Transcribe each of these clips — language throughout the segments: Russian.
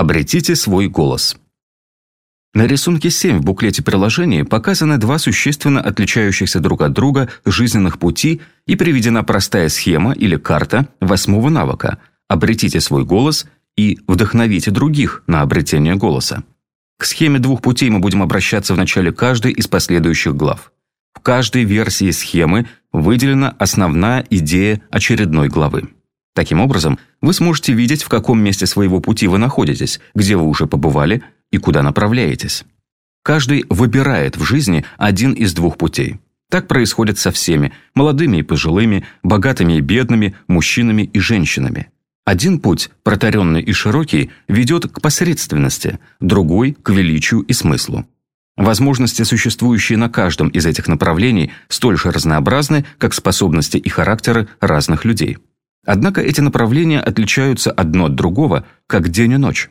Обретите свой голос. На рисунке 7 в буклете приложения показаны два существенно отличающихся друг от друга жизненных пути и приведена простая схема или карта восьмого навыка «Обретите свой голос» и «Вдохновите других на обретение голоса». К схеме двух путей мы будем обращаться в начале каждой из последующих глав. В каждой версии схемы выделена основная идея очередной главы. Таким образом, вы сможете видеть, в каком месте своего пути вы находитесь, где вы уже побывали и куда направляетесь. Каждый выбирает в жизни один из двух путей. Так происходит со всеми – молодыми и пожилыми, богатыми и бедными, мужчинами и женщинами. Один путь, протаренный и широкий, ведет к посредственности, другой – к величию и смыслу. Возможности, существующие на каждом из этих направлений, столь же разнообразны, как способности и характеры разных людей. Однако эти направления отличаются одно от другого, как день и ночь.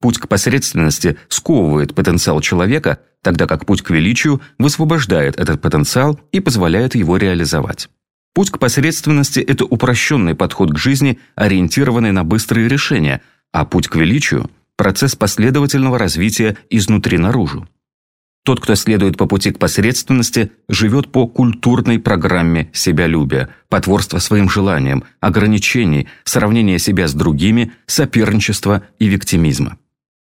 Путь к посредственности сковывает потенциал человека, тогда как путь к величию высвобождает этот потенциал и позволяет его реализовать. Путь к посредственности – это упрощенный подход к жизни, ориентированный на быстрые решения, а путь к величию – процесс последовательного развития изнутри наружу. Тот, кто следует по пути к посредственности, живет по культурной программе себялюбия, потворства своим желаниям, ограничений, сравнения себя с другими, соперничества и виктимизма.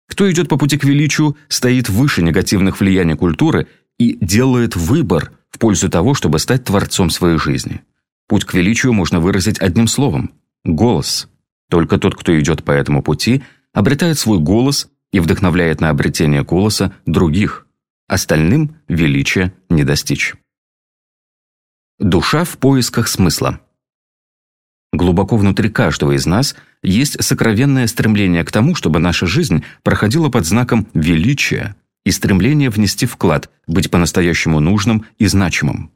Кто идет по пути к величию, стоит выше негативных влияний культуры и делает выбор в пользу того, чтобы стать творцом своей жизни. Путь к величию можно выразить одним словом – голос. Только тот, кто идет по этому пути, обретает свой голос и вдохновляет на обретение голоса других – Остальным величия не достичь. Душа в поисках смысла. Глубоко внутри каждого из нас есть сокровенное стремление к тому, чтобы наша жизнь проходила под знаком величия и стремление внести вклад, быть по-настоящему нужным и значимым.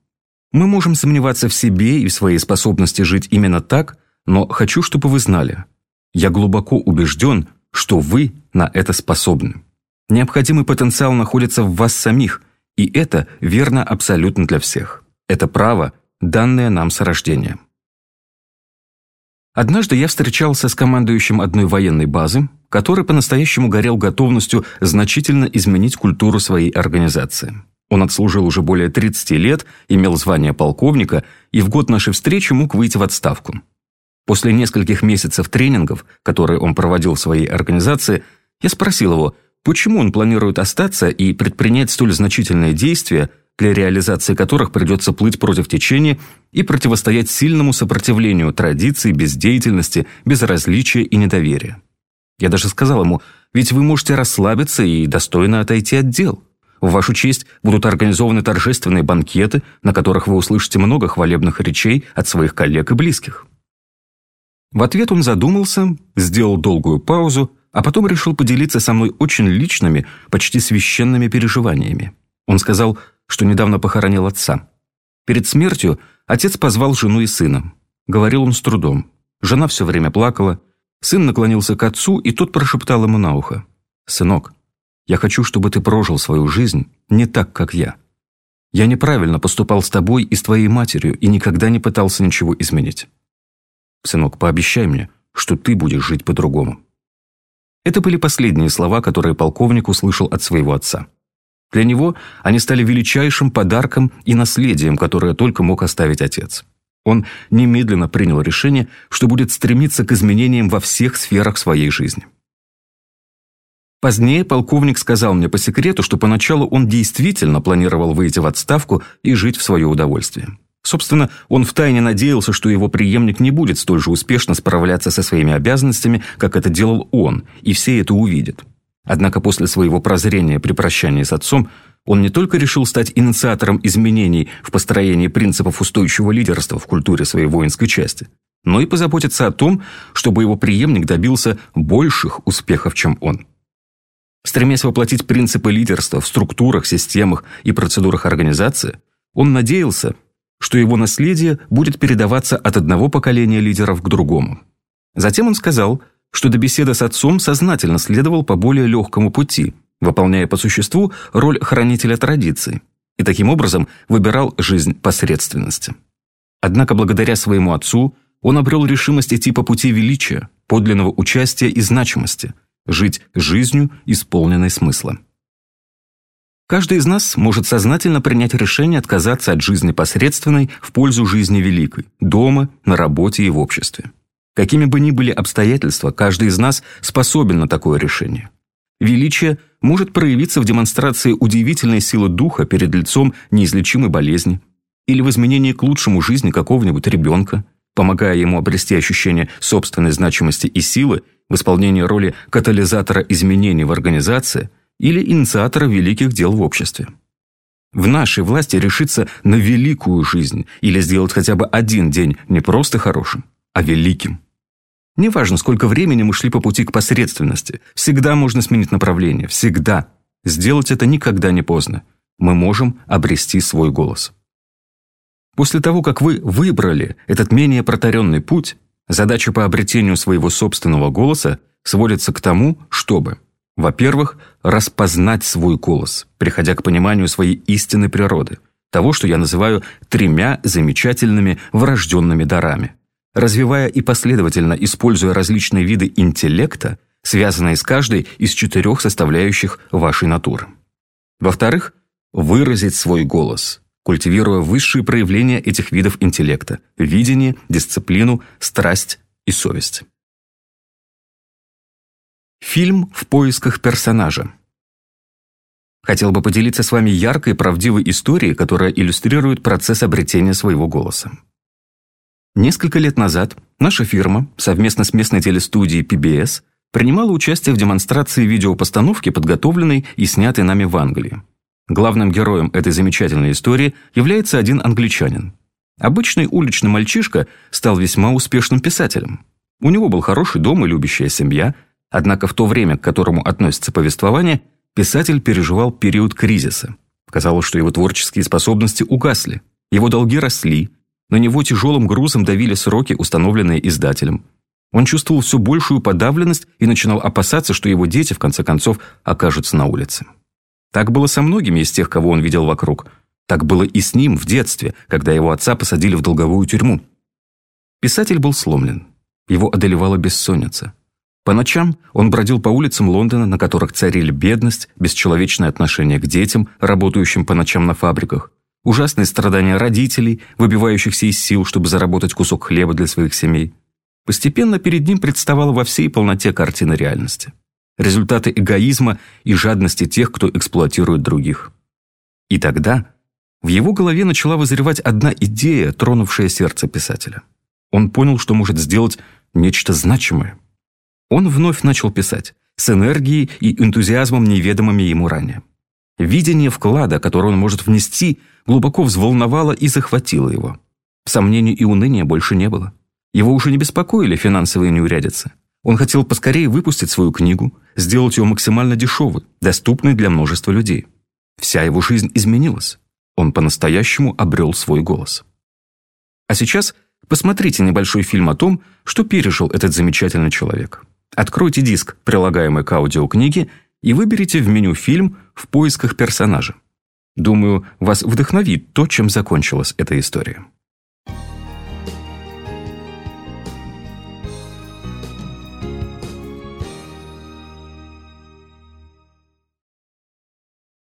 Мы можем сомневаться в себе и в своей способности жить именно так, но хочу, чтобы вы знали, я глубоко убежден, что вы на это способны. Необходимый потенциал находится в вас самих, и это верно абсолютно для всех. Это право, данное нам с рождения. Однажды я встречался с командующим одной военной базы, который по-настоящему горел готовностью значительно изменить культуру своей организации. Он отслужил уже более 30 лет, имел звание полковника и в год нашей встречи мог выйти в отставку. После нескольких месяцев тренингов, которые он проводил в своей организации, я спросил его, Почему он планирует остаться и предпринять столь значительные действия, для реализации которых придется плыть против течения и противостоять сильному сопротивлению традиций, бездеятельности, безразличия и недоверия? Я даже сказал ему, ведь вы можете расслабиться и достойно отойти от дел. В вашу честь будут организованы торжественные банкеты, на которых вы услышите много хвалебных речей от своих коллег и близких. В ответ он задумался, сделал долгую паузу, а потом решил поделиться со мной очень личными, почти священными переживаниями. Он сказал, что недавно похоронил отца. Перед смертью отец позвал жену и сына. Говорил он с трудом. Жена все время плакала. Сын наклонился к отцу, и тот прошептал ему на ухо. «Сынок, я хочу, чтобы ты прожил свою жизнь не так, как я. Я неправильно поступал с тобой и с твоей матерью и никогда не пытался ничего изменить. Сынок, пообещай мне, что ты будешь жить по-другому». Это были последние слова, которые полковник услышал от своего отца. Для него они стали величайшим подарком и наследием, которое только мог оставить отец. Он немедленно принял решение, что будет стремиться к изменениям во всех сферах своей жизни. Позднее полковник сказал мне по секрету, что поначалу он действительно планировал выйти в отставку и жить в свое удовольствие. Собственно, он втайне надеялся, что его преемник не будет столь же успешно справляться со своими обязанностями, как это делал он, и все это увидят. Однако после своего прозрения при прощании с отцом он не только решил стать инициатором изменений в построении принципов устойчивого лидерства в культуре своей воинской части, но и позаботиться о том, чтобы его преемник добился больших успехов, чем он. Стремясь воплотить принципы лидерства в структурах, системах и процедурах организации, он надеялся, что его наследие будет передаваться от одного поколения лидеров к другому. Затем он сказал, что до беседы с отцом сознательно следовал по более легкому пути, выполняя по существу роль хранителя традиций, и таким образом выбирал жизнь посредственности. Однако благодаря своему отцу он обрел решимость идти по пути величия, подлинного участия и значимости, жить жизнью, исполненной смысла. Каждый из нас может сознательно принять решение отказаться от жизни посредственной в пользу жизни великой, дома, на работе и в обществе. Какими бы ни были обстоятельства, каждый из нас способен на такое решение. Величие может проявиться в демонстрации удивительной силы духа перед лицом неизлечимой болезни или в изменении к лучшему жизни какого-нибудь ребенка, помогая ему обрести ощущение собственной значимости и силы в исполнении роли катализатора изменений в организации или инициатора великих дел в обществе. В нашей власти решиться на великую жизнь или сделать хотя бы один день не просто хорошим, а великим. Неважно, сколько времени мы шли по пути к посредственности, всегда можно сменить направление, всегда. Сделать это никогда не поздно. Мы можем обрести свой голос. После того, как вы выбрали этот менее протаренный путь, задача по обретению своего собственного голоса сводится к тому, чтобы, во-первых, распознать свой голос, приходя к пониманию своей истинной природы, того, что я называю тремя замечательными врожденными дарами, развивая и последовательно используя различные виды интеллекта, связанные с каждой из четырех составляющих вашей натуры. Во-вторых, выразить свой голос – культивируя высшие проявления этих видов интеллекта – видение, дисциплину, страсть и совесть. Фильм «В поисках персонажа». Хотел бы поделиться с вами яркой и правдивой историей, которая иллюстрирует процесс обретения своего голоса. Несколько лет назад наша фирма совместно с местной телестудией PBS принимала участие в демонстрации видеопостановки, подготовленной и снятой нами в Англии. Главным героем этой замечательной истории является один англичанин. Обычный уличный мальчишка стал весьма успешным писателем. У него был хороший дом и любящая семья, однако в то время, к которому относится повествование, писатель переживал период кризиса. Казалось, что его творческие способности угасли, его долги росли, на него тяжелым грузом давили сроки, установленные издателем. Он чувствовал все большую подавленность и начинал опасаться, что его дети, в конце концов, окажутся на улице. Так было со многими из тех, кого он видел вокруг. Так было и с ним в детстве, когда его отца посадили в долговую тюрьму. Писатель был сломлен. Его одолевала бессонница. По ночам он бродил по улицам Лондона, на которых царили бедность, бесчеловечное отношение к детям, работающим по ночам на фабриках, ужасные страдания родителей, выбивающихся из сил, чтобы заработать кусок хлеба для своих семей. Постепенно перед ним представала во всей полноте картина реальности результаты эгоизма и жадности тех, кто эксплуатирует других. И тогда в его голове начала вызревать одна идея, тронувшая сердце писателя. Он понял, что может сделать нечто значимое. Он вновь начал писать, с энергией и энтузиазмом, неведомыми ему ранее. Видение вклада, который он может внести, глубоко взволновало и захватило его. Сомнений и уныния больше не было. Его уже не беспокоили финансовые неурядицы. Он хотел поскорее выпустить свою книгу, сделать ее максимально дешевой, доступной для множества людей. Вся его жизнь изменилась. Он по-настоящему обрел свой голос. А сейчас посмотрите небольшой фильм о том, что пережил этот замечательный человек. Откройте диск, прилагаемый к аудиокниге, и выберите в меню фильм в поисках персонажа. Думаю, вас вдохновит то, чем закончилась эта история.